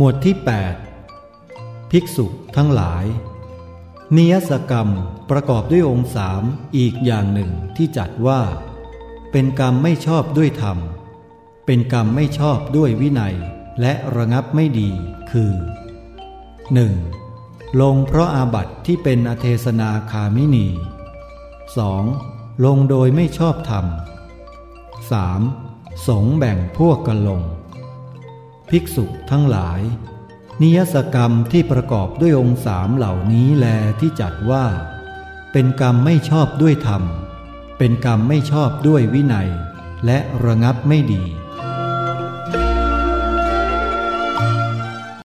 หมวดที่ 8 ภิกษุทั้งหลาย นิยสกรรมประกอบด้วยองค์สามอีกอย่างหนึ่งที่จัดว่า เป็นกรรมไม่ชอบด้วยธรรม เป็นกรรมไม่ชอบด้วยวินัย และระงับไม่ดีคือ 1. ลงเพราะอาบัติที่เป็นอเทศนาคามินี 2. ลงโดยไม่ชอบธรรม 3. สงแบ่งพวกกันลง ภิกษุทั้งหลาย นิยสกรรมที่ประกอบด้วยองค์สามเหล่านี้แลที่จัดว่า เป็นกรรมไม่ชอบด้วยธรรม เป็นกรรมไม่ชอบด้วยวินัย และระงับไม่ดี